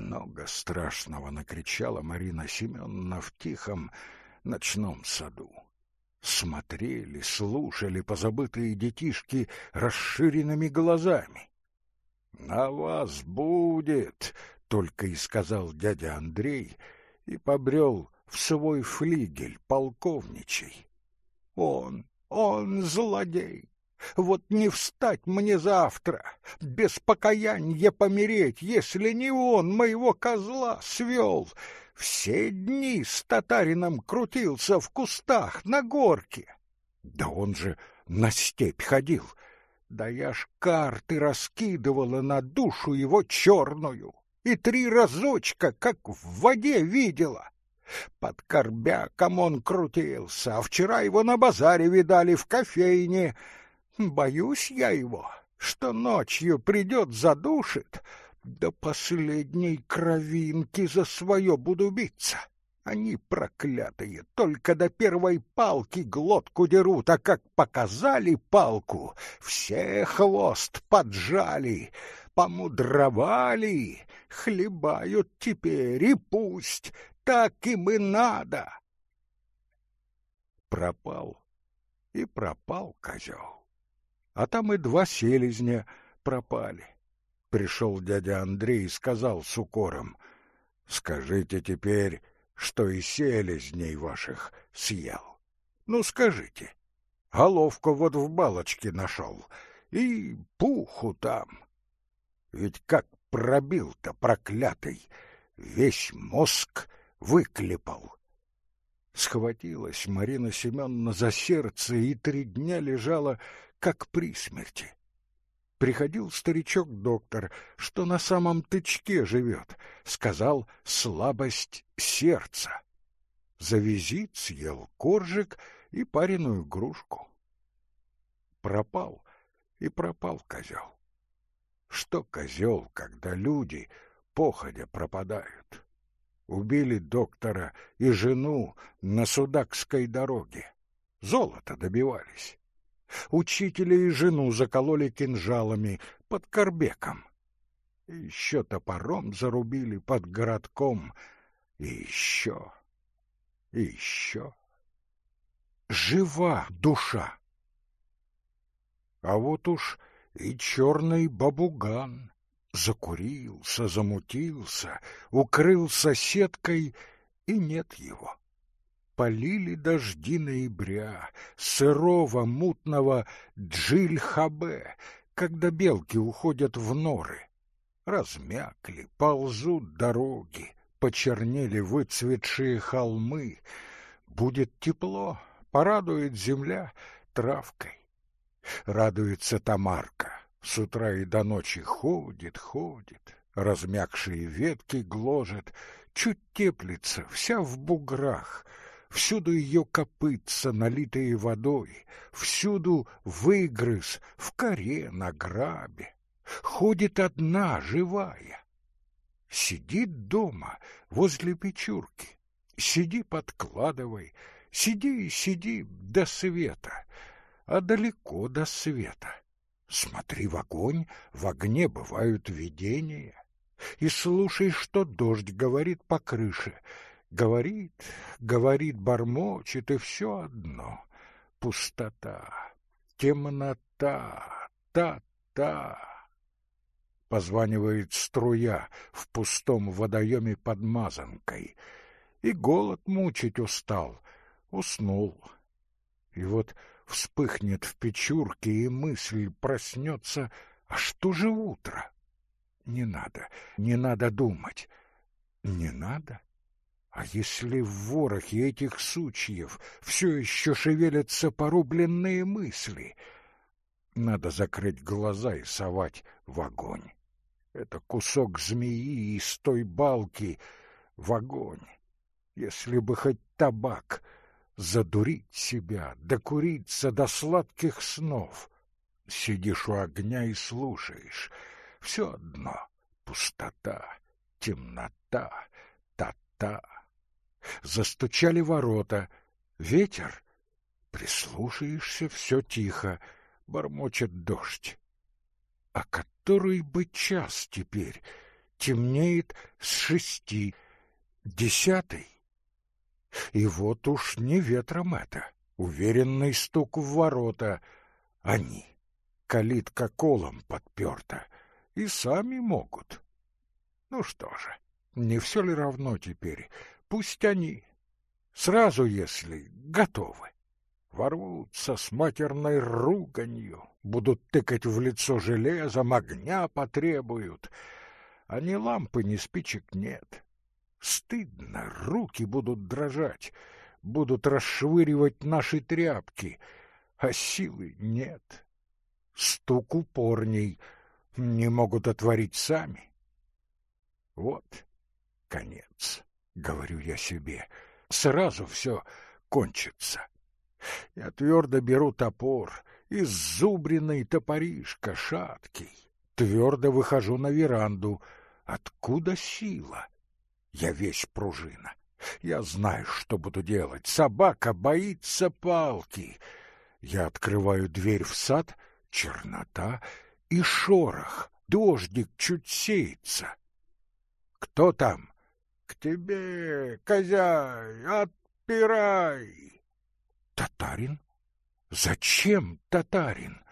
Много страшного накричала Марина Семеновна в тихом ночном саду. Смотрели, слушали позабытые детишки расширенными глазами. «На вас будет!» — только и сказал дядя Андрей и побрел в свой флигель полковничий. «Он, он злодей! Вот не встать мне завтра, без покаяния помереть, если не он моего козла свел. Все дни с татарином крутился в кустах на горке. Да он же на степь ходил. Да я ж карты раскидывала на душу его черную и три разочка, как в воде видела. Под корбяком он крутился, а вчера его на базаре видали в кофейне — Боюсь я его, что ночью придет задушит, до последней кровинки за свое буду биться. Они проклятые, только до первой палки глотку дерут, а как показали палку, все хвост поджали, помудровали, хлебают теперь, и пусть, так им и надо. Пропал и пропал козел а там и два селезня пропали. Пришел дядя Андрей и сказал с укором, «Скажите теперь, что и селезней ваших съел. Ну, скажите, головку вот в балочке нашел, и пуху там. Ведь как пробил-то проклятый, весь мозг выклепал». Схватилась Марина Семеновна за сердце и три дня лежала как при смерти. Приходил старичок-доктор, что на самом тычке живет, сказал слабость сердца. За визит съел коржик и пареную грушку. Пропал и пропал козел. Что козел, когда люди походя пропадают? Убили доктора и жену на Судакской дороге. Золото добивались. Учителя и жену закололи кинжалами под Корбеком. Еще топором зарубили под городком. И еще, и еще. Жива душа. А вот уж и черный бабуган закурился, замутился, укрылся сеткой, и нет его полили дожди ноября, сырого, мутного Джильхабе, когда белки уходят в норы. Размякли, ползут дороги, почернели выцветшие холмы. Будет тепло, порадует земля травкой. Радуется Тамарка, с утра и до ночи ходит, ходит, размякшие ветки гложет, чуть теплится, вся в буграх — всюду ее копытца, налитые водой, всюду выгрыз, в коре, на грабе. Ходит одна, живая. Сидит дома, возле печурки. Сиди, подкладывай, сиди и сиди до света, а далеко до света. Смотри в огонь, в огне бывают видения. И слушай, что дождь говорит по крыше — Говорит, говорит, бормочет, и все одно — пустота, темнота, та-та. Позванивает струя в пустом водоеме под мазанкой, и голод мучить устал, уснул. И вот вспыхнет в печурке, и мысль проснется, а что же утро? Не надо, не надо думать. Не надо? А если в ворохе этих сучьев все еще шевелятся порубленные мысли? Надо закрыть глаза и совать в огонь. Это кусок змеи из той балки в огонь. Если бы хоть табак, задурить себя, докуриться до сладких снов. Сидишь у огня и слушаешь. Все одно — пустота, темнота, та-та. Застучали ворота. Ветер. Прислушаешься, все тихо. Бормочет дождь. А который бы час теперь? темнеет с шести, десятый. И вот уж не ветром это, уверенный стук в ворота. Они, калитка колом подперта, и сами могут. Ну что же, не все ли равно теперь? Пусть они, сразу если готовы, ворвутся с матерной руганью, будут тыкать в лицо железом, огня потребуют, а ни лампы, ни спичек нет. Стыдно, руки будут дрожать, будут расшвыривать наши тряпки, а силы нет. Стук упорней, не могут отворить сами. Вот конец, говорю я себе, сразу все кончится. Я твердо беру топор, иззубренный топоришка, шаткий, твердо выхожу на веранду. Откуда сила? Я весь пружина. Я знаю, что буду делать. Собака боится палки. Я открываю дверь в сад, чернота и шорох. Дождик чуть сеется. Кто там? К тебе, козяй, отпирай. Татарин? Зачем татарин?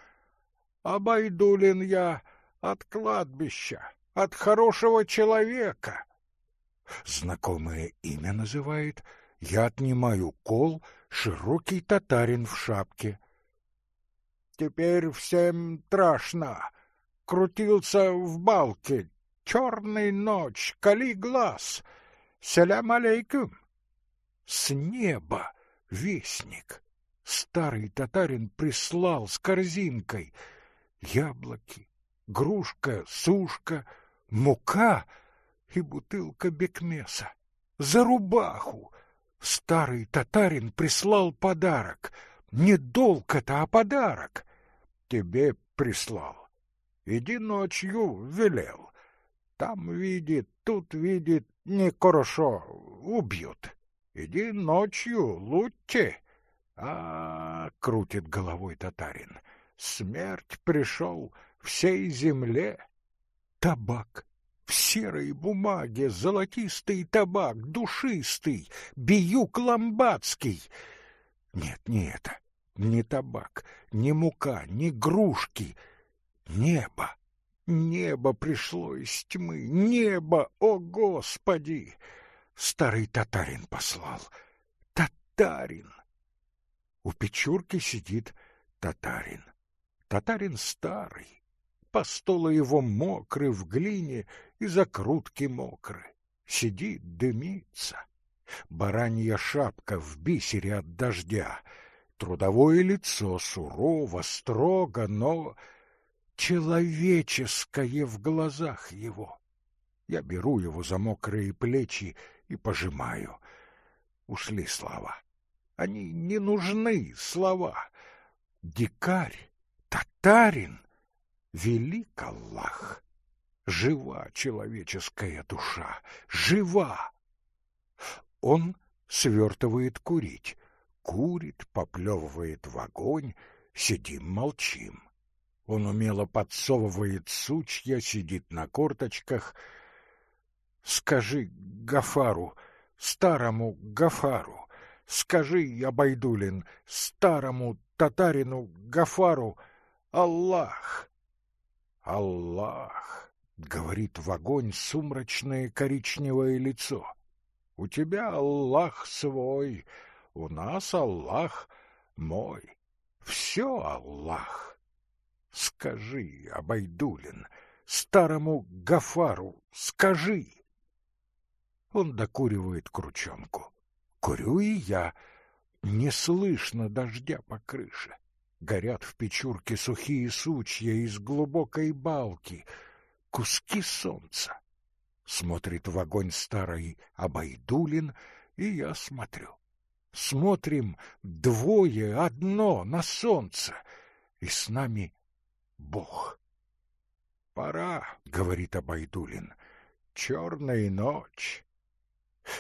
Обойдулин я от кладбища, от хорошего человека. Знакомое имя называет. Я отнимаю кол, широкий татарин в шапке. Теперь всем страшно. Крутился в балке. Черный ночь, кали глаз. Салям алейкум. С неба вестник. Старый татарин прислал с корзинкой. Яблоки, грушка, сушка, мука — и бутылка бекмеса. За рубаху! Старый татарин прислал подарок. Не долг это, а подарок. Тебе прислал. Иди ночью велел. Там видит, тут видит, нехорошо, убьют. Иди ночью, лучше. А, -а, -а крутит головой татарин. Смерть пришел всей земле. Табак в серой бумаге золотистый табак, душистый, биюк ламбадский. Нет, не это, не табак, не мука, не грушки. Небо, небо пришло из тьмы, небо, о Господи! Старый татарин послал. Татарин! У печурки сидит татарин. Татарин старый, Постолы его мокры в глине и закрутки мокры. Сидит, дымится. Баранья шапка в бисере от дождя. Трудовое лицо сурово, строго, но человеческое в глазах его. Я беру его за мокрые плечи и пожимаю. Ушли слова. Они не нужны, слова. Дикарь, татарин, Велик Аллах! Жива человеческая душа, жива! Он свертывает курить, курит, поплевывает в огонь, сидим молчим. Он умело подсовывает сучья, сидит на корточках. Скажи Гафару, старому Гафару, скажи, Абайдулин, старому татарину Гафару, Аллах! Аллах, говорит в огонь сумрачное коричневое лицо. У тебя Аллах свой, у нас Аллах мой. Все Аллах. Скажи, Абайдулин, старому Гафару, скажи. Он докуривает крученку. Курю и я. Не слышно дождя по крыше горят в печурке сухие сучья из глубокой балки, куски солнца. Смотрит в огонь старый Абайдулин, и я смотрю. Смотрим двое, одно на солнце, и с нами Бог. «Пора», — говорит Абайдулин, — «черная ночь».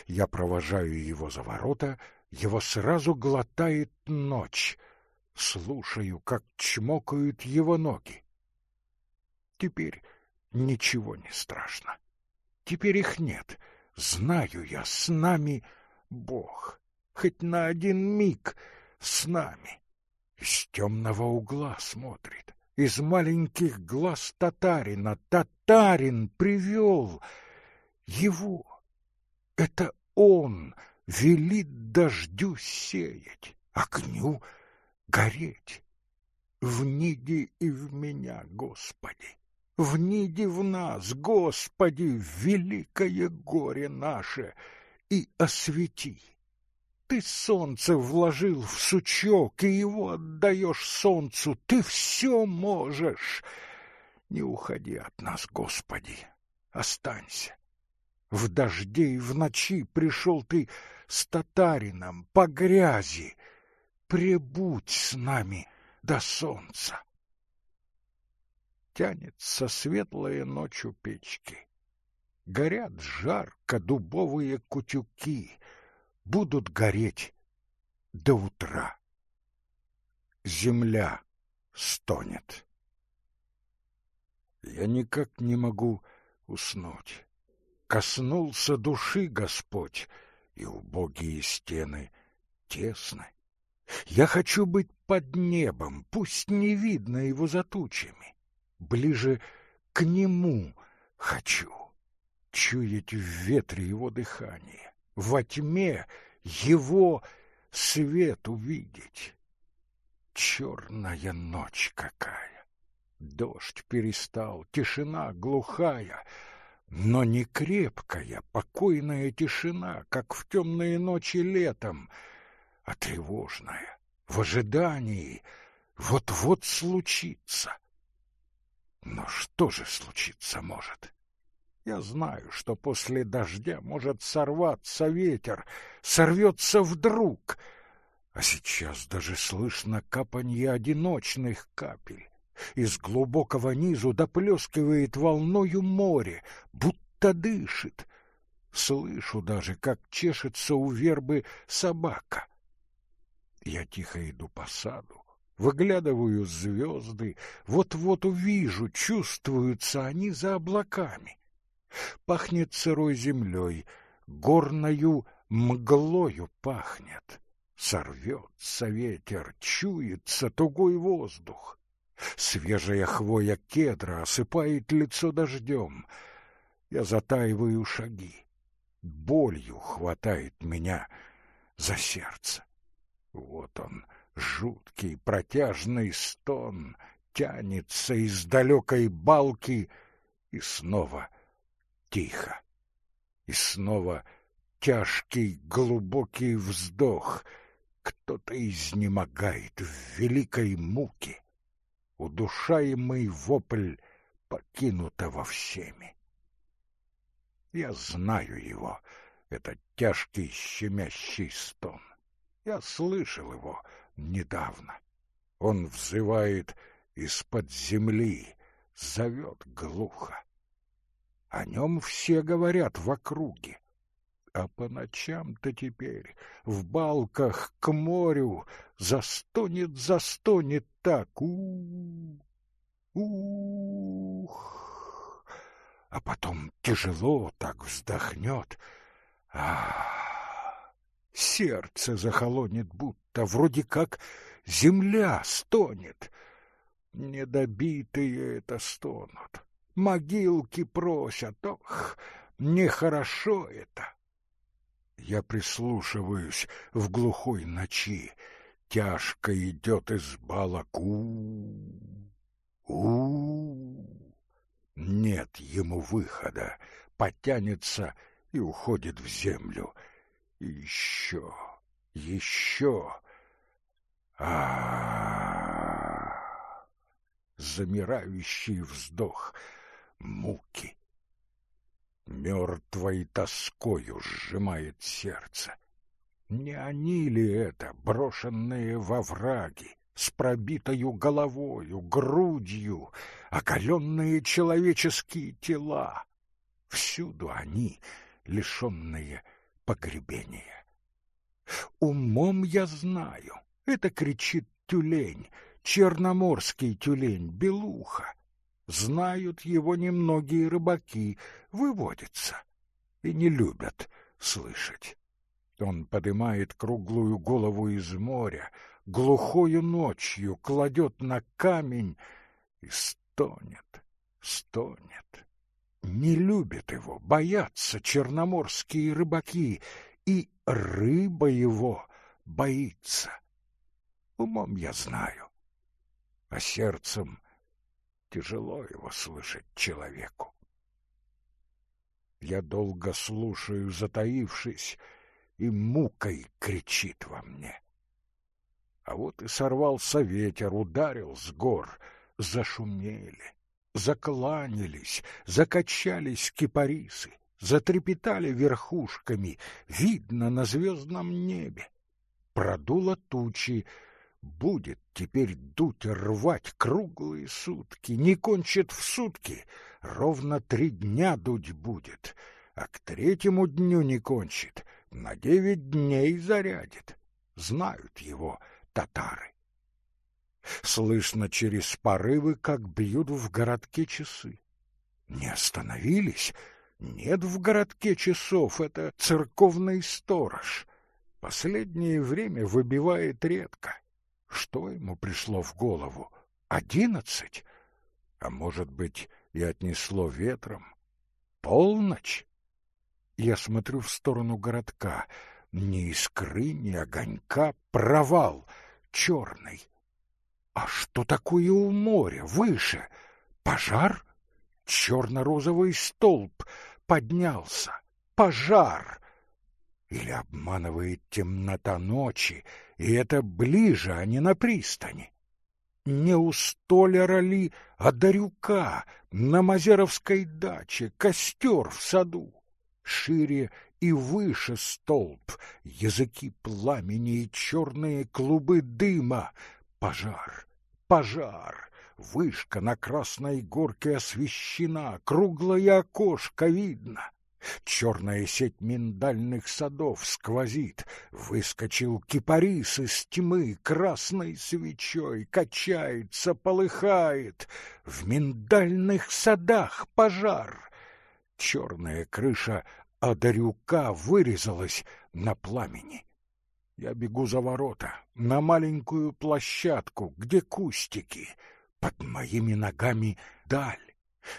Я провожаю его за ворота, его сразу глотает ночь — слушаю, как чмокают его ноги. Теперь ничего не страшно. теперь их нет. Знаю я, с нами Бог. Хоть на один миг с нами. Из темного угла смотрит. Из маленьких глаз татарина. Татарин привел его. Это он велит дождю сеять, огню гореть. Вниди и в меня, Господи, вниди в нас, Господи, великое горе наше, и освети. Ты солнце вложил в сучок, и его отдаешь солнцу. Ты все можешь. Не уходи от нас, Господи, останься. В дожде и в ночи пришел ты с татарином по грязи. Пребудь с нами до солнца. Тянется светлая ночь у печки. Горят жарко дубовые кутюки, будут гореть до утра. Земля стонет. Я никак не могу уснуть. Коснулся души Господь, и убогие стены тесны. Я хочу быть под небом, пусть не видно его за тучами. Ближе к нему хочу чуять в ветре его дыхание, во тьме его свет увидеть. Черная ночь какая! Дождь перестал, тишина глухая, но не крепкая, покойная тишина, как в темные ночи летом — а тревожная, в ожидании, вот-вот случится. Но что же случиться может? Я знаю, что после дождя может сорваться ветер, сорвется вдруг, а сейчас даже слышно капанье одиночных капель. Из глубокого низу доплескивает волною море, будто дышит. Слышу даже, как чешется у вербы собака. Я тихо иду по саду, выглядываю звезды, вот-вот увижу, чувствуются они за облаками. Пахнет сырой землей, горною мглою пахнет. Сорвется ветер, чуется тугой воздух. Свежая хвоя кедра осыпает лицо дождем. Я затаиваю шаги. Болью хватает меня за сердце. Вот он, жуткий протяжный стон, тянется из далекой балки, и снова тихо. И снова тяжкий глубокий вздох. Кто-то изнемогает в великой муке. Удушаемый вопль покинутого всеми. Я знаю его, этот тяжкий щемящий стон. Я слышал его недавно. Он взывает из-под земли, зовет глухо. О нем все говорят в округе. А по ночам-то теперь в балках к морю застонет, застонет так. У, ух, а потом тяжело так вздохнет. Ах! Сердце захолонет будто, вроде как земля стонет. Недобитые это стонут, могилки просят, ох, нехорошо это. Я прислушиваюсь. В глухой ночи, тяжко идет из балаку. У, нет ему выхода, потянется и уходит в землю — еще, еще. А, замирающий вздох муки. Мертвой тоскою сжимает сердце. Не они ли это, брошенные во враги, с пробитою головою, грудью, окаленные человеческие тела? Всюду они, лишенные погребения. Умом я знаю, это кричит тюлень, черноморский тюлень, белуха. Знают его немногие рыбаки, выводятся и не любят слышать. Он поднимает круглую голову из моря, глухою ночью кладет на камень и стонет, стонет. Не любят его, боятся черноморские рыбаки, и рыба его боится. Умом я знаю, а сердцем тяжело его слышать человеку. Я долго слушаю, затаившись, и мукой кричит во мне. А вот и сорвался ветер, ударил с гор, зашумели, закланялись, закачались кипарисы, затрепетали верхушками, видно на звездном небе. Продуло тучи, будет теперь дуть рвать круглые сутки, не кончит в сутки, ровно три дня дуть будет, а к третьему дню не кончит, на девять дней зарядит. Знают его татары. Слышно через порывы, как бьют в городке часы. Не остановились? Нет в городке часов, это церковный сторож. Последнее время выбивает редко. Что ему пришло в голову? Одиннадцать? А может быть, и отнесло ветром? Полночь? Я смотрю в сторону городка. Ни искры, ни огонька, провал черный. А что такое у моря, выше? Пожар? Черно-розовый столб поднялся. Пожар! Или обманывает темнота ночи, и это ближе, а не на пристани? Не у столяра ли, а Дарюка на Мазеровской даче, костер в саду? Шире и выше столб, языки пламени и черные клубы дыма. Пожар, пожар, вышка на красной горке освещена, круглое окошко видно. Черная сеть миндальных садов сквозит, выскочил кипарис из тьмы красной свечой, качается, полыхает. В миндальных садах пожар. Черная крыша Одарюка вырезалась на пламени. Я бегу за ворота, на маленькую площадку, где кустики. Под моими ногами даль.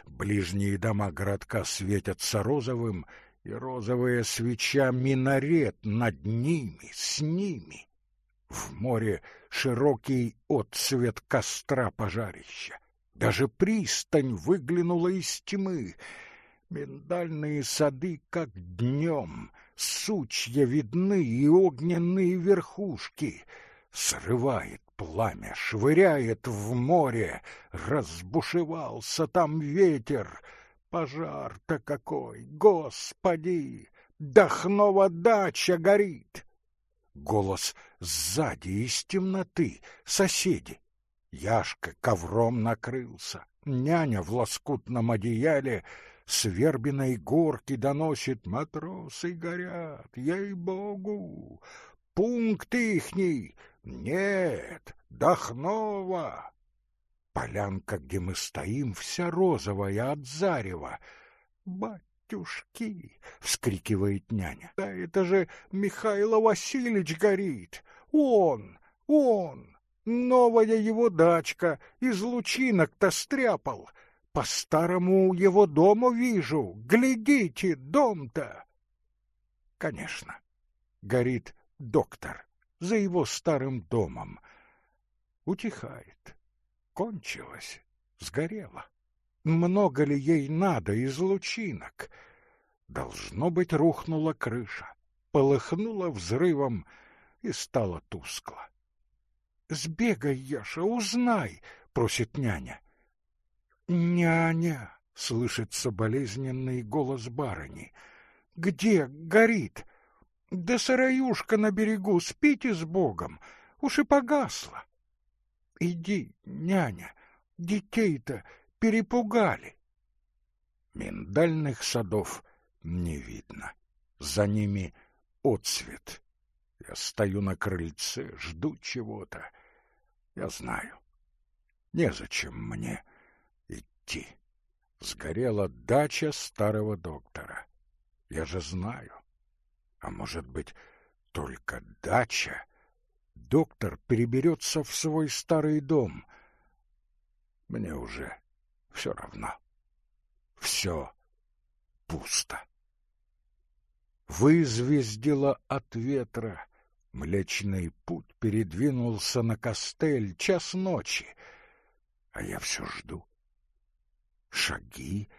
Ближние дома городка светятся розовым, и розовая свеча минарет над ними, с ними. В море широкий отцвет костра пожарища. Даже пристань выглянула из тьмы. Миндальные сады, как днем, сучья видны и огненные верхушки. Срывает пламя, швыряет в море, разбушевался там ветер. Пожар-то какой, господи! Дахнова дача горит! Голос сзади из темноты, соседи. Яшка ковром накрылся, няня в лоскутном одеяле с вербиной горки доносит «Матросы горят, ей-богу! Пункт ихний нет, Дахнова. Полянка, где мы стоим, вся розовая от зарева. «Батюшки!» — вскрикивает няня. «Да это же Михаил Васильевич горит! Он! Он! Новая его дачка, из лучинок-то стряпал! По-старому его дому вижу! Глядите, дом-то!» Конечно, горит доктор за его старым домом. Утихает. Кончилось. Сгорело. Много ли ей надо из лучинок? Должно быть, рухнула крыша, полыхнула взрывом и стало тускло. — Сбегай, Яша, узнай, — просит няня. — Няня, — слышится болезненный голос барыни. — Где горит? Да сыроюшка на берегу, спите с Богом, уж и погасла. Иди, няня, детей-то перепугали. Миндальных садов не видно. За ними отцвет. Я стою на крыльце, жду чего-то. Я знаю. Незачем мне идти. Сгорела дача старого доктора. Я же знаю. А может быть, только дача? Доктор переберется в свой старый дом. Мне уже все равно. Все пусто. Вызвездило от ветра. Млечный путь передвинулся на костель час ночи, а я все жду. Шаги,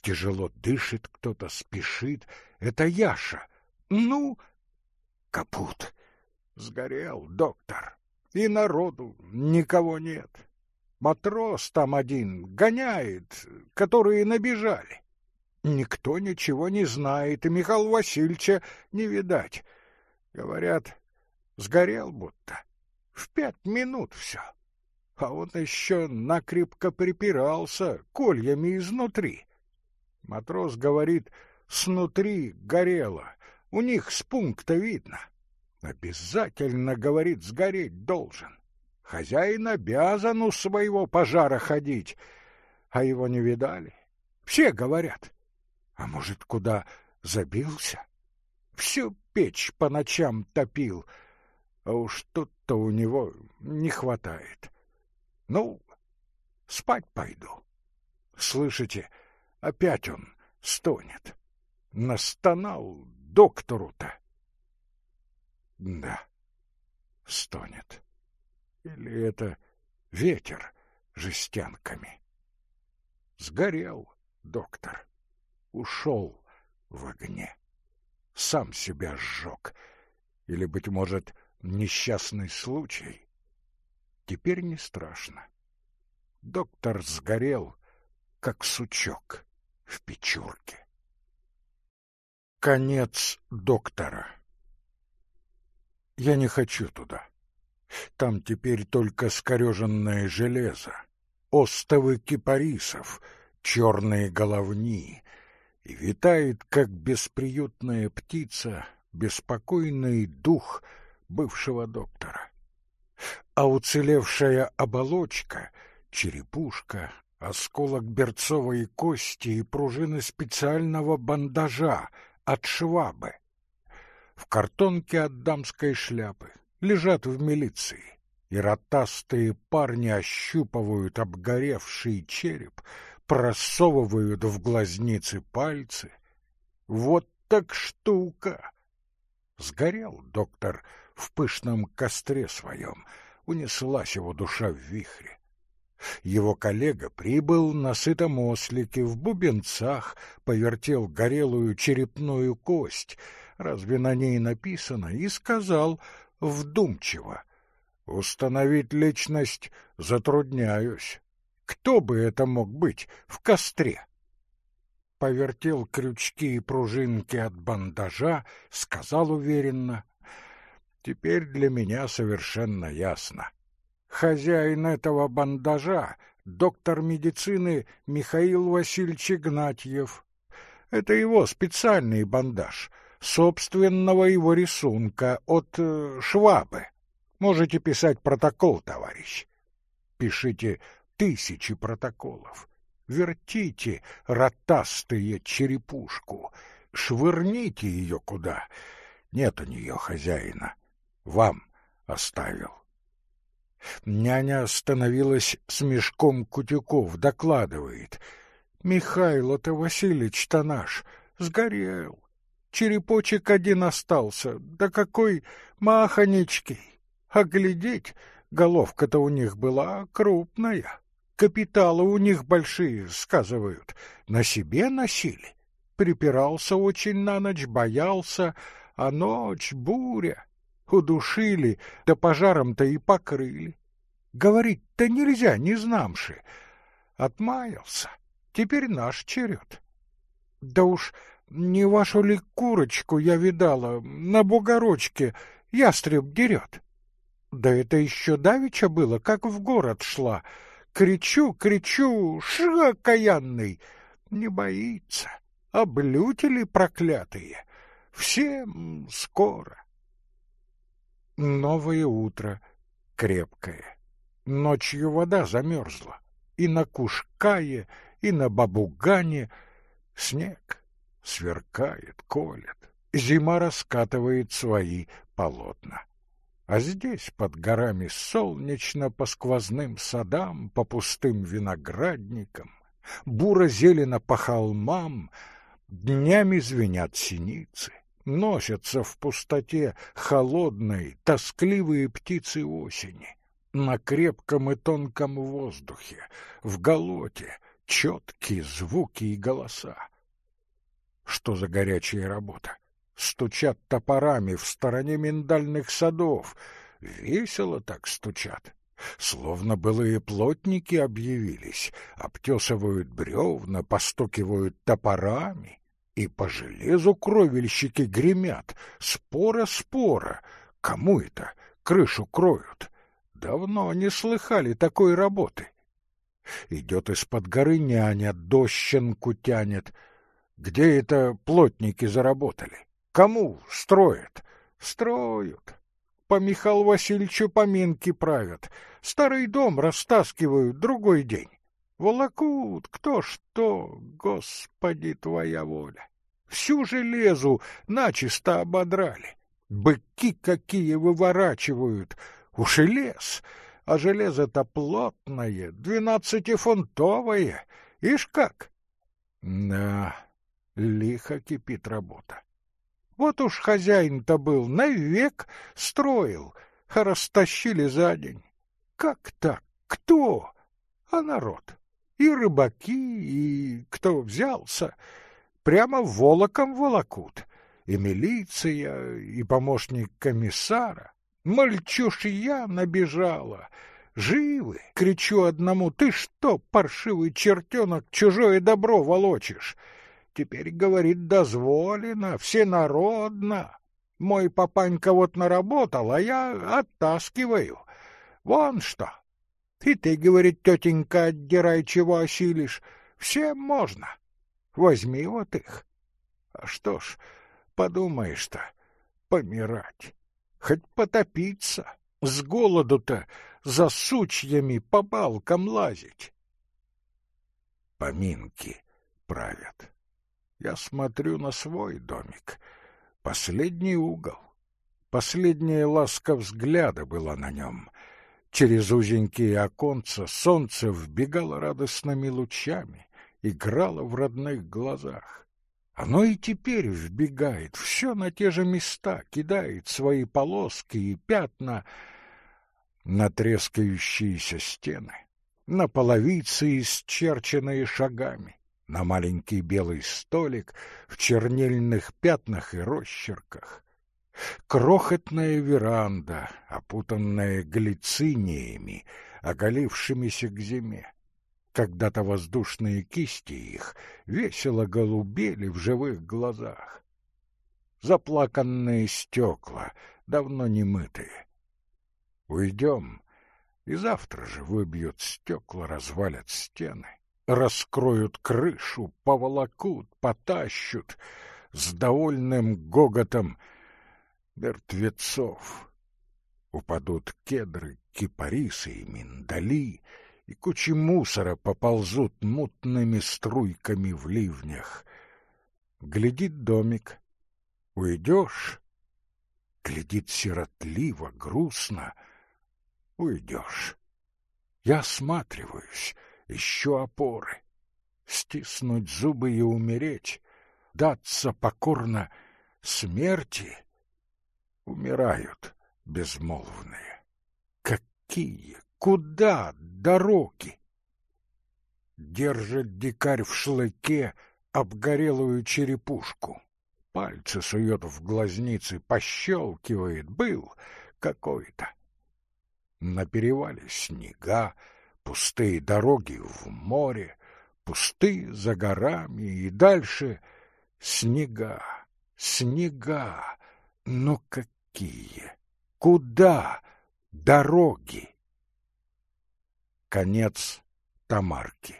тяжело дышит кто-то, спешит. Это Яша. Ну, капут. Сгорел доктор. И народу никого нет. Матрос там один гоняет, которые набежали. Никто ничего не знает, и Михаил Васильевича не видать. Говорят, сгорел будто. В пять минут все. А он еще накрепко припирался кольями изнутри. Матрос говорит, снутри горело, у них с пункта видно. Обязательно, говорит, сгореть должен. Хозяин обязан у своего пожара ходить, а его не видали. Все говорят. А может, куда забился? Всю печь по ночам топил, а уж тут-то у него не хватает. Ну, спать пойду. Слышите, опять он стонет. Настонал доктору-то. Да, стонет. Или это ветер жестянками? Сгорел доктор ушел в огне. Сам себя сжег. Или, быть может, несчастный случай. Теперь не страшно. Доктор сгорел, как сучок в печурке. Конец доктора. Я не хочу туда. Там теперь только скореженное железо, остовы кипарисов, черные головни, и витает, как бесприютная птица, беспокойный дух бывшего доктора. А уцелевшая оболочка, черепушка, осколок берцовой кости и пружины специального бандажа от швабы. В картонке от дамской шляпы лежат в милиции, и ротастые парни ощупывают обгоревший череп — просовывают в глазницы пальцы. Вот так штука! Сгорел доктор в пышном костре своем, унеслась его душа в вихре. Его коллега прибыл на сытом ослике, в бубенцах, повертел горелую черепную кость, разве на ней написано, и сказал вдумчиво, «Установить личность затрудняюсь. Кто бы это мог быть в костре? Повертел крючки и пружинки от бандажа, сказал уверенно. Теперь для меня совершенно ясно. Хозяин этого бандажа — доктор медицины Михаил Васильевич Игнатьев. Это его специальный бандаж, собственного его рисунка от э, Швабы. Можете писать протокол, товарищ. Пишите тысячи протоколов. Вертите, ротастые, черепушку, швырните ее куда. Нет у нее хозяина. Вам оставил. Няня остановилась с мешком кутюков, докладывает. Михайло-то Васильевич-то наш сгорел. Черепочек один остался, да какой махонечкий. А глядеть, головка-то у них была крупная. Капиталы у них большие, сказывают. На себе носили. Припирался очень на ночь, боялся, а ночь — буря. Удушили, да пожаром-то и покрыли. Говорить-то нельзя, не знамши. Отмаялся. Теперь наш черед. Да уж не вашу ли курочку я видала на бугорочке ястреб дерет? Да это еще давеча было, как в город шла — Кричу, кричу, ш окаянный, не боится. Облютили проклятые. Всем скоро. Новое утро, крепкое. Ночью вода замерзла. И на Кушкае, и на Бабугане снег сверкает, колет, зима раскатывает свои полотна. А здесь, под горами, солнечно по сквозным садам, по пустым виноградникам, буро-зелено по холмам, днями звенят синицы, носятся в пустоте холодной, тоскливые птицы осени. На крепком и тонком воздухе, в голоте, четкие звуки и голоса. Что за горячая работа? Стучат топорами в стороне миндальных садов. Весело так стучат. Словно былые плотники объявились, обтесывают бревна, постукивают топорами, и по железу кровельщики гремят. Спора-спора. Кому это? Крышу кроют. Давно не слыхали такой работы. Идет из-под горы няня, дощенку тянет. Где это плотники заработали? Кому строят? Строят. По Михаилу Васильевичу поминки правят. Старый дом растаскивают другой день. Волокут кто что, Господи, твоя воля. Всю железу начисто ободрали. Быки какие выворачивают. Уж и лес, а железо-то плотное, двенадцатифунтовое. Ишь как? Да, лихо кипит работа. Вот уж хозяин-то был, навек строил, а растащили за день. Как так? Кто? А народ. И рыбаки, и кто взялся, прямо волоком волокут. И милиция, и помощник комиссара. Мальчушья набежала. «Живы!» — кричу одному. «Ты что, паршивый чертенок, чужое добро волочишь?» Теперь, говорит, дозволено, всенародно. Мой папанька вот наработал, а я оттаскиваю. Вон что. И ты, говорит, тетенька, отдирай, чего осилишь. Всем можно. Возьми вот их. А что ж, подумаешь-то, помирать. Хоть потопиться. С голоду-то за сучьями по балкам лазить. Поминки правят. Я смотрю на свой домик. Последний угол. Последняя ласка взгляда была на нем. Через узенькие оконца солнце вбегало радостными лучами, играло в родных глазах. Оно и теперь вбегает, все на те же места, кидает свои полоски и пятна на трескающиеся стены, на половицы, исчерченные шагами, на маленький белый столик в чернильных пятнах и росчерках. Крохотная веранда, опутанная глициниями, оголившимися к зиме. Когда-то воздушные кисти их весело голубели в живых глазах. Заплаканные стекла, давно не мытые. Уйдем, и завтра же выбьют стекла, развалят стены раскроют крышу, поволокут, потащут с довольным гоготом мертвецов. Упадут кедры, кипарисы и миндали, и кучи мусора поползут мутными струйками в ливнях. Глядит домик. Уйдешь? Глядит сиротливо, грустно. Уйдешь. Я осматриваюсь — еще опоры. Стиснуть зубы и умереть, даться покорно смерти. Умирают безмолвные. Какие, куда дороги? Держит дикарь в шлыке обгорелую черепушку. Пальцы сует в глазницы, пощелкивает. Был какой-то. На перевале снега, пустые дороги в море, пустые за горами и дальше снега, снега. Но какие? Куда дороги? Конец Тамарки.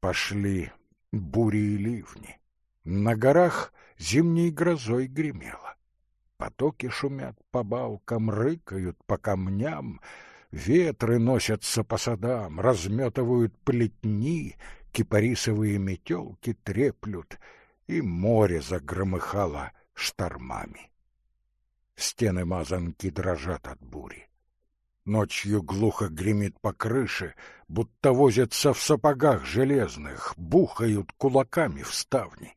Пошли бури и ливни. На горах зимней грозой гремело. Потоки шумят по балкам, рыкают по камням — ветры носятся по садам, разметывают плетни, кипарисовые метелки треплют, и море загромыхало штормами. Стены мазанки дрожат от бури. Ночью глухо гремит по крыше, будто возятся в сапогах железных, бухают кулаками в ставни.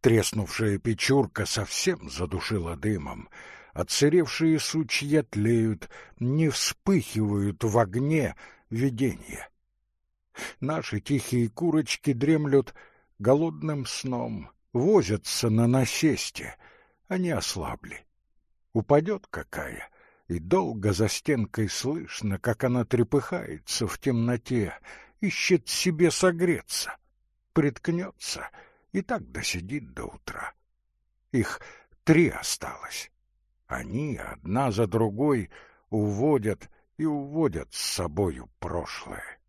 Треснувшая печурка совсем задушила дымом. Отсыревшие сучья тлеют, не вспыхивают в огне видения. Наши тихие курочки дремлют голодным сном, возятся на насесте. Они ослабли. Упадет какая — и долго за стенкой слышно, как она трепыхается в темноте, ищет себе согреться, приткнется и так досидит до утра. Их три осталось. Они одна за другой уводят и уводят с собою прошлое.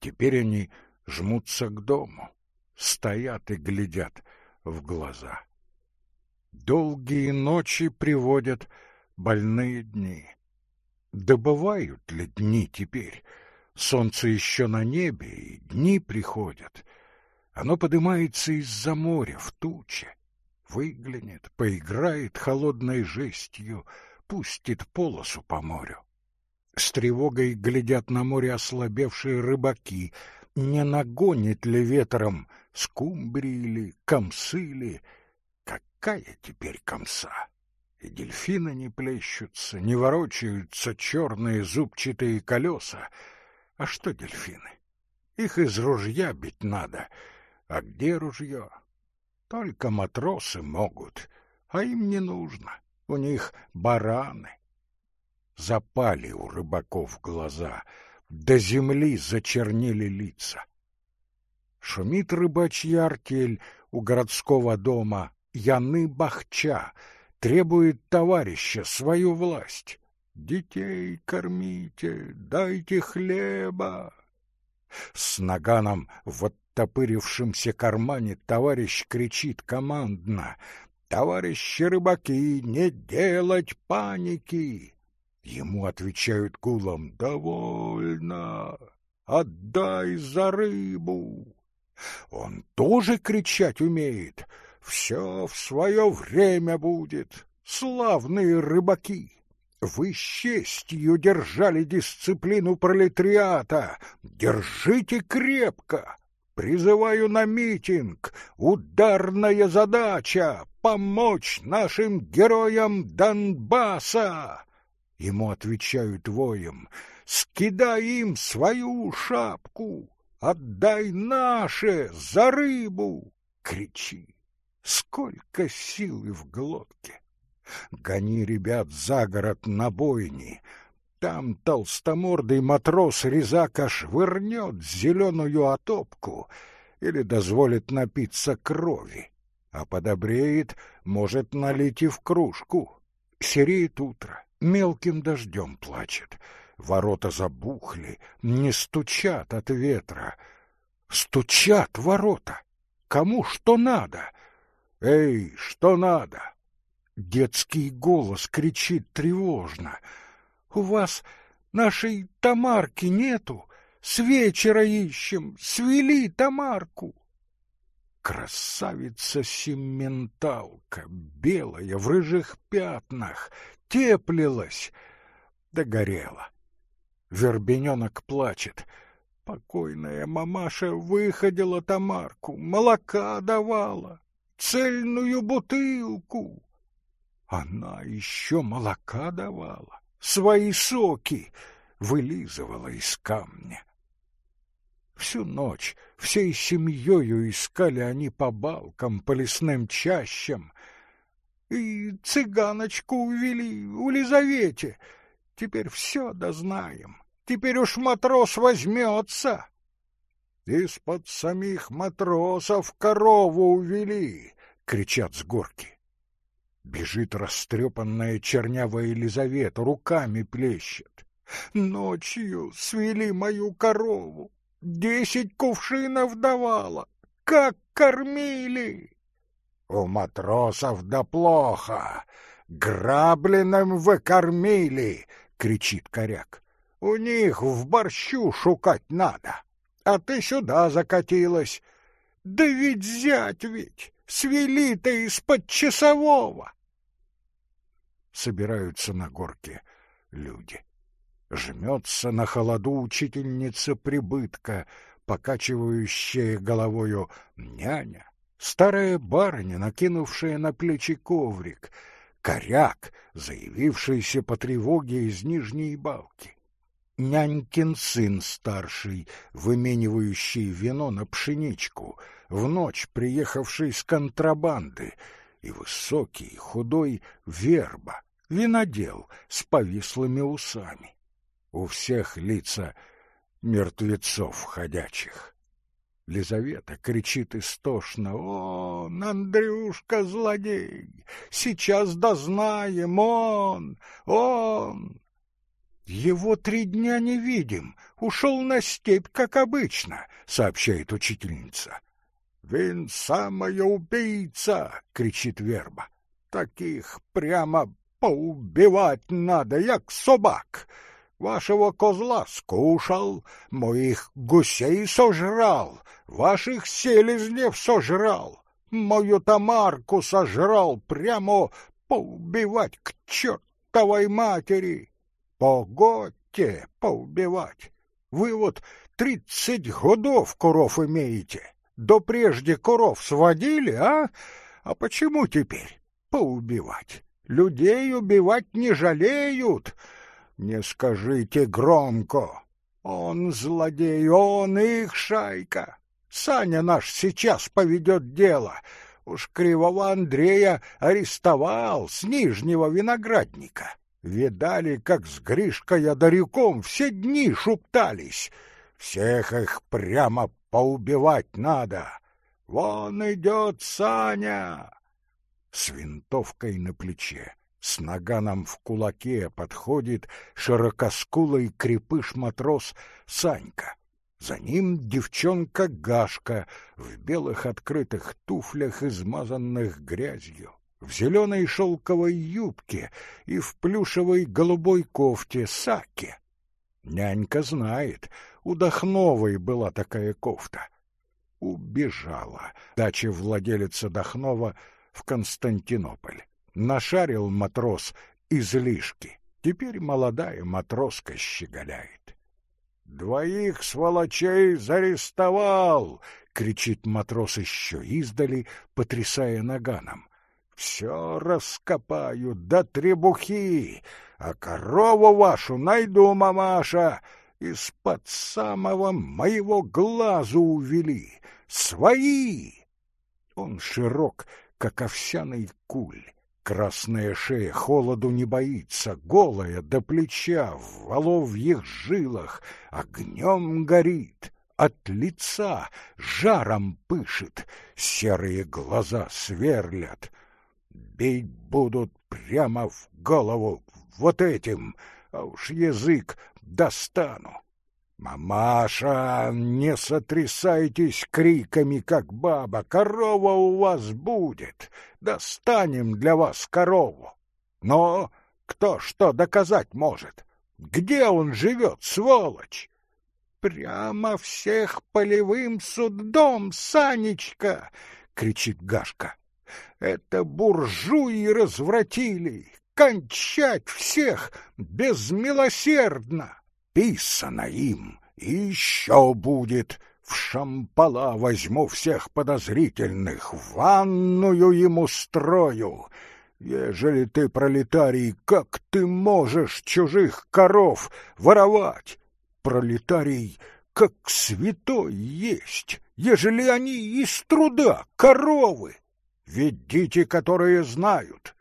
Теперь они жмутся к дому, стоят и глядят в глаза. Долгие ночи приводят больные дни. Да бывают ли дни теперь? Солнце еще на небе, и дни приходят. Оно поднимается из-за моря в туче, выглянет, поиграет холодной жестью, пустит полосу по морю. С тревогой глядят на море ослабевшие рыбаки, не нагонит ли ветром скумбрии или комсы ли. Какая теперь комса? и дельфины не плещутся, не ворочаются черные зубчатые колеса. А что дельфины? Их из ружья бить надо. А где ружье? Только матросы могут, а им не нужно. У них бараны. Запали у рыбаков глаза, до земли зачернели лица. Шумит рыбачья артель у городского дома Яны Бахча — требует товарища свою власть. Детей кормите, дайте хлеба. С наганом в оттопырившемся кармане товарищ кричит командно. «Товарищи рыбаки, не делать паники!» Ему отвечают гулом «Довольно! Отдай за рыбу!» Он тоже кричать умеет — все в свое время будет. Славные рыбаки! Вы с честью держали дисциплину пролетариата. Держите крепко. Призываю на митинг. Ударная задача — помочь нашим героям Донбасса. Ему отвечают воем. Скидай им свою шапку. Отдай наше за рыбу. Кричи. Сколько силы в глотке! Гони ребят за город на бойни. Там толстомордый матрос Резака швырнет зеленую отопку или дозволит напиться крови, а подобреет, может налить и в кружку. Сереет утро, мелким дождем плачет. Ворота забухли, не стучат от ветра. Стучат ворота. Кому что надо? «Эй, что надо?» Детский голос кричит тревожно. «У вас нашей Тамарки нету? С вечера ищем, свели Тамарку!» Красавица-сементалка, белая, в рыжих пятнах, теплилась, догорела. Вербененок плачет. Покойная мамаша выходила Тамарку, молока давала цельную бутылку. Она еще молока давала, свои соки вылизывала из камня. Всю ночь всей семьёю искали они по балкам, по лесным чащам. И цыганочку увели у Лизавете. Теперь все дознаем. Теперь уж матрос возьмется. Из-под самих матросов корову увели, кричат с горки. Бежит растрепанная чернявая Елизавета, руками плещет. Ночью свели мою корову, десять кувшинов давала. Как кормили! У матросов да плохо, грабленным вы кормили, кричит коряк. У них в борщу шукать надо, а ты сюда закатилась. Да ведь зять ведь, свели-то из-под часового. Собираются на горке люди. Жмется на холоду учительница прибытка, покачивающая головою няня, старая барыня, накинувшая на плечи коврик, коряк, заявившийся по тревоге из нижней балки, нянькин сын старший, выменивающий вино на пшеничку, в ночь приехавший с контрабанды, и высокий, худой верба, винодел с повислыми усами. У всех лица мертвецов ходячих. Лизавета кричит истошно. «Он, Андрюшка, злодей! Сейчас дознаем! Он! Он!» «Его три дня не видим. Ушел на степь, как обычно», — сообщает учительница. «Вин самая убийца!» — кричит Верба. «Таких прямо поубивать надо, як собак!» Вашего козла скушал, моих гусей сожрал, ваших селезнев сожрал, мою Тамарку сожрал, прямо поубивать к чертовой матери. Погодьте, поубивать. Вы вот тридцать годов коров имеете. До прежде коров сводили, а? А почему теперь поубивать? Людей убивать не жалеют, не скажите громко. Он злодей, он их шайка. Саня наш сейчас поведет дело. Уж Кривого Андрея арестовал с Нижнего Виноградника. Видали, как с Гришкой Одарюком все дни шептались. Всех их прямо поубивать надо. Вон идет Саня! С винтовкой на плече с наганом в кулаке подходит широкоскулый крепыш-матрос Санька. За ним девчонка Гашка в белых открытых туфлях, измазанных грязью, в зеленой шелковой юбке и в плюшевой голубой кофте Саке. Нянька знает, у Дохновой была такая кофта. Убежала дача владелица Дохнова в Константинополь нашарил матрос излишки. Теперь молодая матроска щеголяет. «Двоих сволочей зарестовал!» — кричит матрос еще издали, потрясая наганом. «Все раскопаю до требухи, а корову вашу найду, мамаша, из-под самого моего глазу увели. Свои!» Он широк, как овсяный куль, Красная шея холоду не боится, голая до плеча, в воловьих жилах, огнем горит, от лица жаром пышет, серые глаза сверлят. Бить будут прямо в голову вот этим, а уж язык достану. «Мамаша, не сотрясайтесь криками, как баба, корова у вас будет, достанем для вас корову. Но кто что доказать может? Где он живет, сволочь?» «Прямо всех полевым судом, Санечка!» — кричит Гашка. «Это буржуи развратили! Кончать всех безмилосердно!» Писано им, еще будет. В шампала возьму всех подозрительных, ванную ему строю. Ежели ты пролетарий, как ты можешь чужих коров воровать? Пролетарий, как святой есть, ежели они из труда коровы. Ведите, которые знают.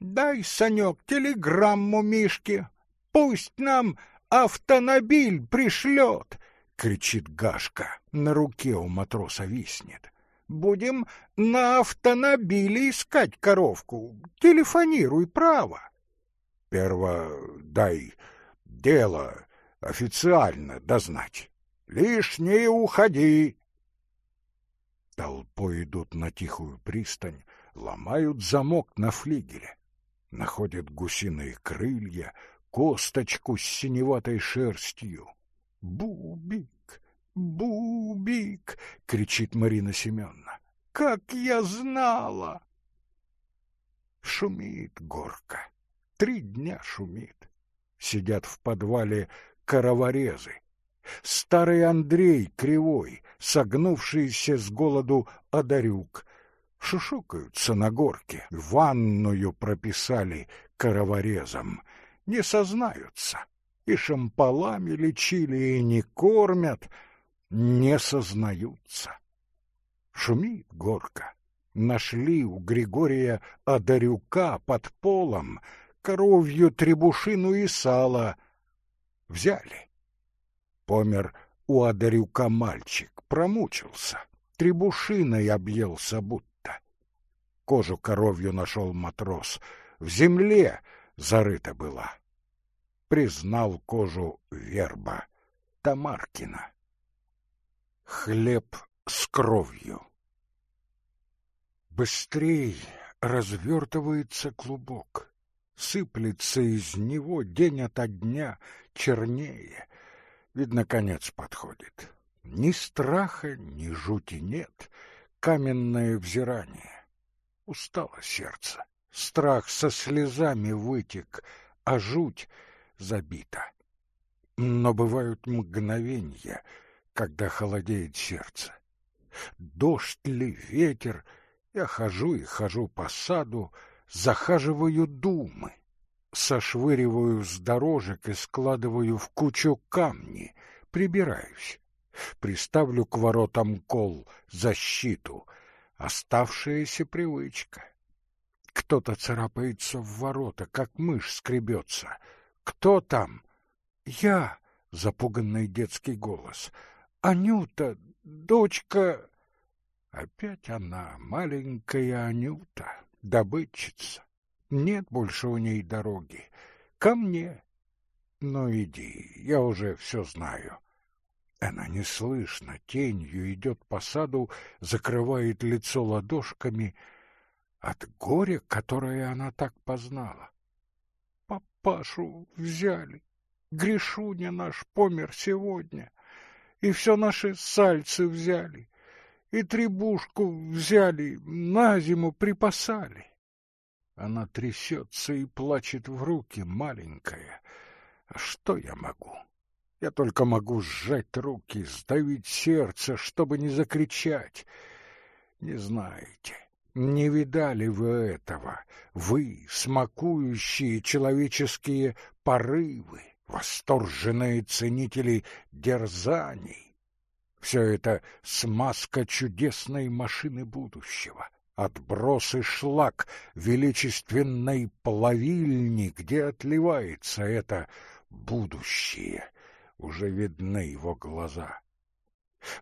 Дай, Санек, телеграмму Мишке. Пусть нам автомобиль пришлет!» — кричит Гашка. На руке у матроса виснет. «Будем на автомобиле искать коровку. Телефонируй, право!» «Перво дай дело официально дознать. Лишнее уходи!» Толпой идут на тихую пристань, ломают замок на флигеле, находят гусиные крылья, косточку с синеватой шерстью. «Бубик! Бубик!» — кричит Марина Семеновна. «Как я знала!» Шумит горка. Три дня шумит. Сидят в подвале караворезы. Старый Андрей кривой, согнувшийся с голоду одарюк. Шушукаются на горке, ванную прописали караворезом. Не сознаются. И шампалами лечили, и не кормят. Не сознаются. Шумит горка. Нашли у Григория Одарюка под полом коровью требушину и сало. Взяли. Помер у Одарюка мальчик, промучился, требушиной объелся будто. Кожу коровью нашел матрос, в земле зарыта была. Признал кожу верба Тамаркина. Хлеб с кровью. Быстрей развертывается клубок, сыплется из него день ото дня чернее. Видно, конец подходит. Ни страха, ни жути нет, каменное взирание. Устало сердце, страх со слезами вытек, а жуть забита. Но бывают мгновенья, когда холодеет сердце. Дождь ли, ветер — я хожу и хожу по саду, захаживаю думы, сошвыриваю с дорожек и складываю в кучу камни, прибираюсь. Приставлю к воротам кол, защиту, оставшаяся привычка. Кто-то царапается в ворота, как мышь скребется. Кто там? Я, запуганный детский голос. Анюта, дочка... Опять она, маленькая Анюта, добытчица. Нет больше у ней дороги. Ко мне. Ну, иди, я уже все знаю. Она неслышно, тенью идет по саду, закрывает лицо ладошками от горя, которое она так познала. Папашу взяли. Гришуня наш помер сегодня, и все наши сальцы взяли и требушку взяли, на зиму припасали. Она трясется и плачет в руки, маленькая. А что я могу? Я только могу сжать руки, сдавить сердце, чтобы не закричать. Не знаете, не видали вы этого, вы, смакующие человеческие порывы, восторженные ценители дерзаний, все это смазка чудесной машины будущего, отбросы шлак величественной плавильни, где отливается это будущее. Уже видны его глаза.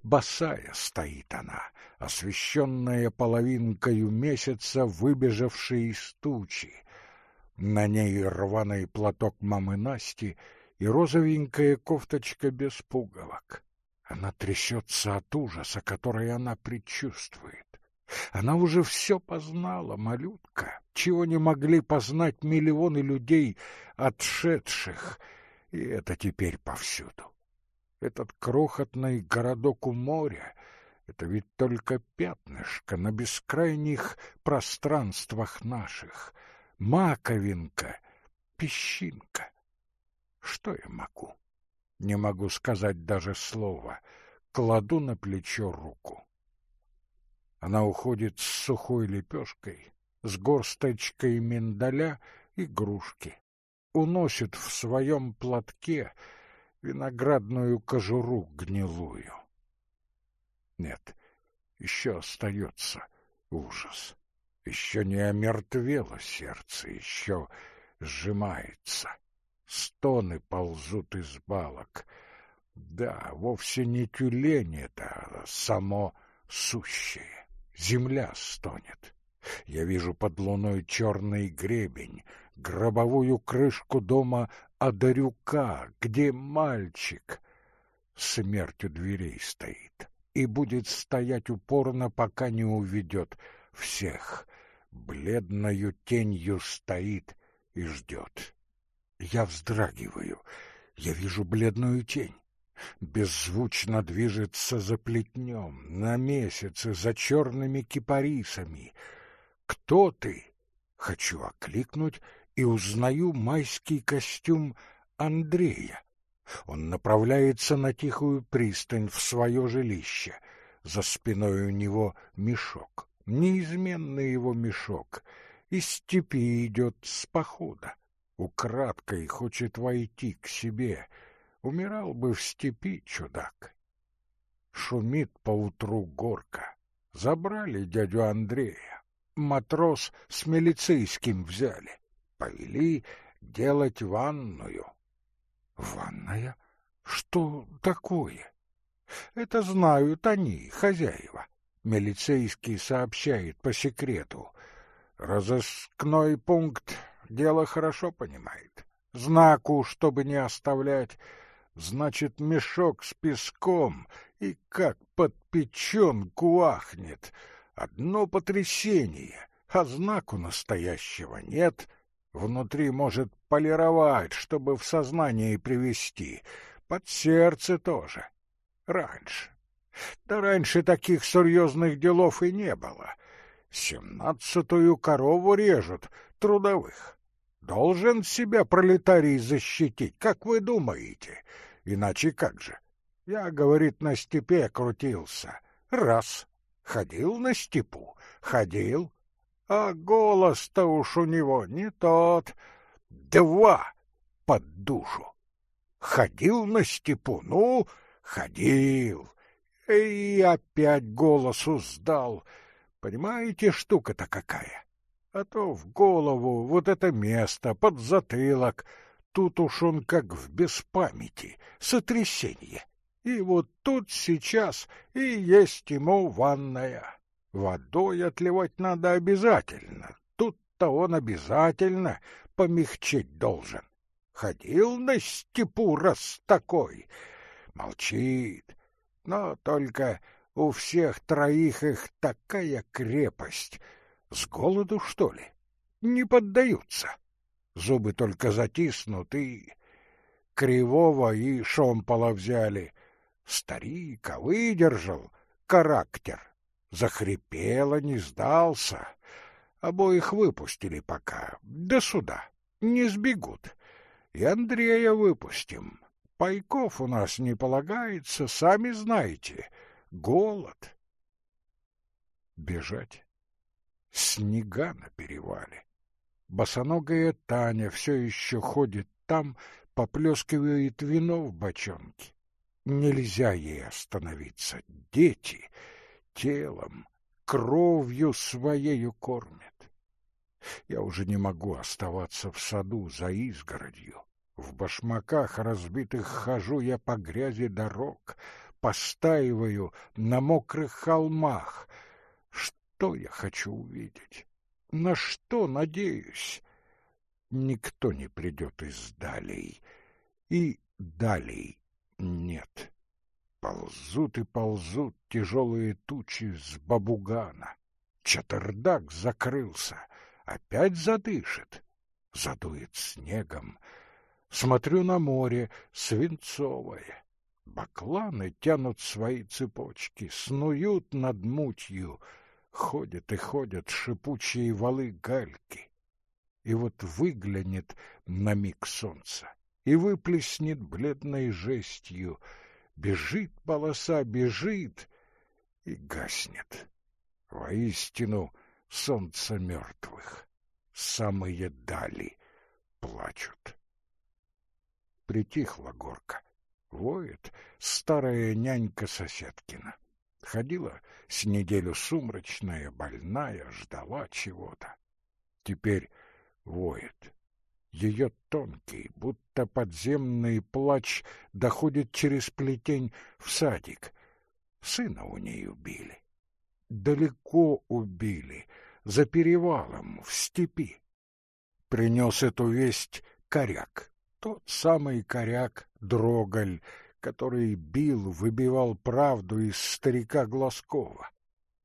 Босая стоит она, освещенная половинкою месяца, выбежавшей из тучи. На ней рваный платок мамы Насти и розовенькая кофточка без пуговок. Она трясется от ужаса, который она предчувствует. Она уже все познала, малютка, чего не могли познать миллионы людей, отшедших, и это теперь повсюду. Этот крохотный городок у моря — это ведь только пятнышко на бескрайних пространствах наших, маковинка, песчинка. Что я могу? Не могу сказать даже слова. Кладу на плечо руку. Она уходит с сухой лепешкой, с горсточкой миндаля и грушки. Уносит в своем платке виноградную кожуру гнилую. Нет, еще остается ужас. Еще не омертвело сердце, еще сжимается. Стоны ползут из балок. Да, вовсе не тюлень это, а само сущее. Земля стонет. Я вижу под луной черный гребень, гробовую крышку дома Одарюка, где мальчик. Смерть у дверей стоит и будет стоять упорно, пока не уведет всех. Бледною тенью стоит и ждет. Я вздрагиваю. Я вижу бледную тень. Беззвучно движется за плетнем, на месяце, за черными кипарисами. «Кто ты?» Хочу окликнуть и узнаю майский костюм Андрея. Он направляется на тихую пристань в свое жилище. За спиной у него мешок, неизменный его мешок. Из степи идет с похода. Украдкой хочет войти к себе. Умирал бы в степи чудак. Шумит поутру горка. Забрали дядю Андрея. Матрос с милицейским взяли. Повели делать ванную. Ванная? Что такое? Это знают они, хозяева. Милицейский сообщает по секрету. Разыскной пункт дело хорошо понимает. Знаку, чтобы не оставлять, значит, мешок с песком, и как под печенку ахнет. Одно потрясение, а знаку настоящего нет. Внутри может полировать, чтобы в сознание привести. Под сердце тоже. Раньше. Да раньше таких серьезных делов и не было. Семнадцатую корову режут, трудовых. Должен себя пролетарий защитить, как вы думаете? Иначе как же? Я, говорит, на степе крутился. Раз. Ходил на степу. Ходил. А голос-то уж у него не тот. Два под душу. Ходил на степу, ну, ходил. И опять голосу сдал. Понимаете, штука-то какая? А то в голову вот это место, под затылок. Тут уж он как в беспамяти, сотрясение. И вот тут сейчас и есть ему ванная. Водой отливать надо обязательно. Тут-то он обязательно помягчить должен. Ходил на степу раз такой. Молчит. Но только у всех троих их такая крепость. С голоду, что ли? Не поддаются. Зубы только затиснут и... Кривого и Шомпола взяли. Старик, выдержал характер. Захрипело, не сдался. Обоих выпустили пока, до суда. Не сбегут. И Андрея выпустим. Пайков у нас не полагается, сами знаете. Голод. Бежать. Снега на перевале. Босоногая Таня все еще ходит там, поплескивает вино в бочонке. Нельзя ей остановиться. Дети телом, кровью своею кормят. Я уже не могу оставаться в саду за изгородью. В башмаках разбитых хожу я по грязи дорог, постаиваю на мокрых холмах. Что я хочу увидеть? На что надеюсь? Никто не придет из далей, и далей нет. Ползут и ползут тяжелые тучи с бабугана. Чатырдак закрылся, опять задышит, задует снегом, Смотрю на море свинцовое. Бакланы тянут свои цепочки, снуют над мутью, ходят и ходят шипучие валы гальки. И вот выглянет на миг солнца и выплеснет бледной жестью. Бежит полоса, бежит и гаснет. Воистину, солнце мертвых, самые дали плачут. Притихла горка. Воет старая нянька Соседкина. Ходила с неделю сумрачная, больная, ждала чего-то. Теперь воет. Ее тонкий, будто подземный плач доходит через плетень в садик. Сына у ней убили. Далеко убили, за перевалом, в степи. Принес эту весть коряк тот самый коряк Дрогаль, который бил, выбивал правду из старика Глазкова.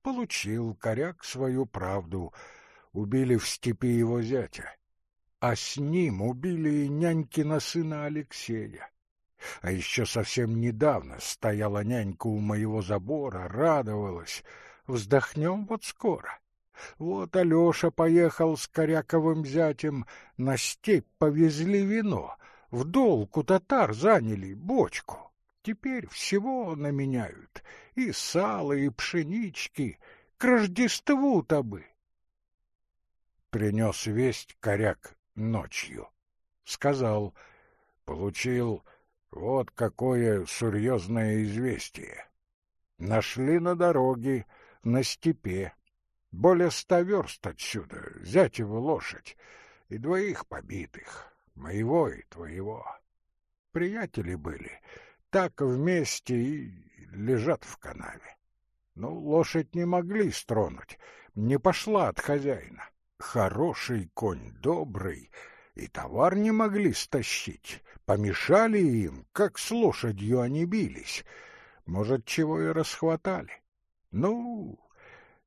Получил коряк свою правду, убили в степи его зятя. А с ним убили и нянькина сына Алексея. А еще совсем недавно стояла нянька у моего забора, радовалась. Вздохнем вот скоро. Вот Алеша поехал с Коряковым зятем, на степь повезли вино, в долг у татар заняли бочку. Теперь всего наменяют, и сало, и пшенички, к Рождеству-то бы. Принес весть коряк ночью. Сказал, получил вот какое серьезное известие. Нашли на дороге, на степи более ста верст отсюда, зятеву лошадь, и двоих побитых, моего и твоего. Приятели были, так вместе и лежат в канаве. Ну, лошадь не могли стронуть, не пошла от хозяина. Хороший конь, добрый, и товар не могли стащить. Помешали им, как с лошадью они бились. Может, чего и расхватали. Ну,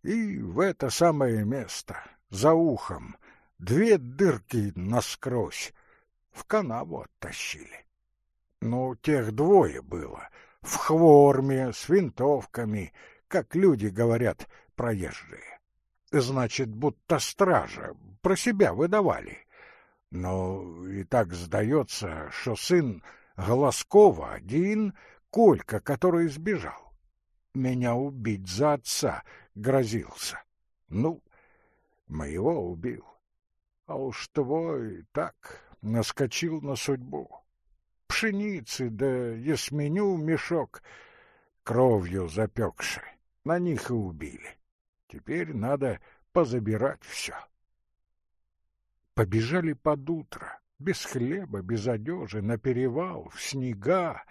и в это самое место, за ухом, две дырки насквозь, в канаву оттащили. Ну, тех двое было, в хворме, с винтовками, как люди говорят, проезжие. Значит, будто стража, про себя выдавали. Но и так сдается, что сын Голоскова один, Колька, который сбежал. Меня убить за отца грозился. Ну, моего убил. А уж твой так наскочил на судьбу. Пшеницы да ясменю мешок кровью запекши. На них и убили. Теперь надо позабирать все. Побежали под утро, без хлеба, без одежи, на перевал, в снега,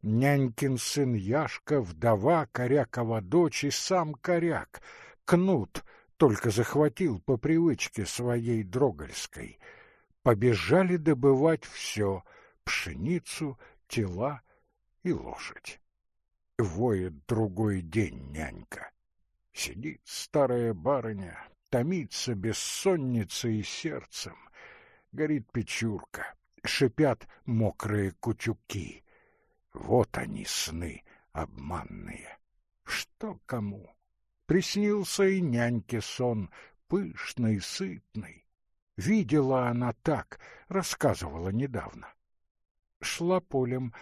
Нянькин сын Яшка, вдова Корякова дочь и сам Коряк. Кнут только захватил по привычке своей дрогольской. Побежали добывать все — пшеницу, тела и лошадь. Воет другой день нянька. Сидит старая барыня, томится бессонницей и сердцем. Горит печурка, шипят мокрые кутюки. Вот они, сны обманные. Что кому? Приснился и няньке сон, пышный, сытный. Видела она так, рассказывала недавно. Шла полем,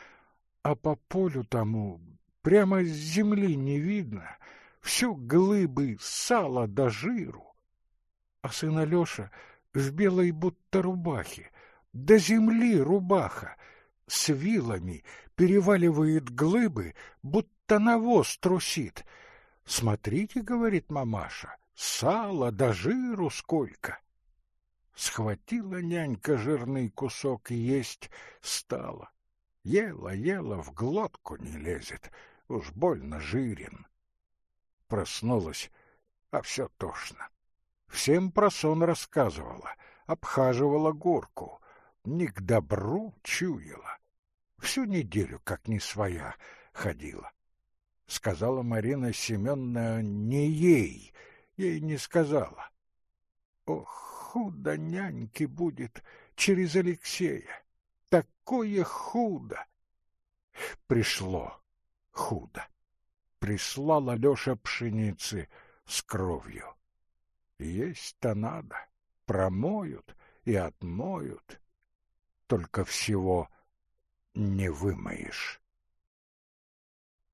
а по полю тому прямо с земли не видно, всю глыбы сала до жиру. А сын Алеша в белой будто рубахе, до земли рубаха, с вилами переваливает глыбы, будто навоз трусит. «Смотрите, — говорит мамаша, — сала да жиру сколько!» Схватила нянька жирный кусок есть стала. Ела, ела, в глотку не лезет, уж больно жирен. Проснулась, а все тошно. Всем про сон рассказывала, обхаживала горку, не к добру чуяла. Всю неделю, как не своя, ходила. Сказала Марина Семеновна не ей, ей не сказала. Ох, худо няньке будет через Алексея. Такое худо! Пришло худо. Прислал Алеша пшеницы с кровью. Есть-то надо, промоют и отмоют. Только всего не вымоешь.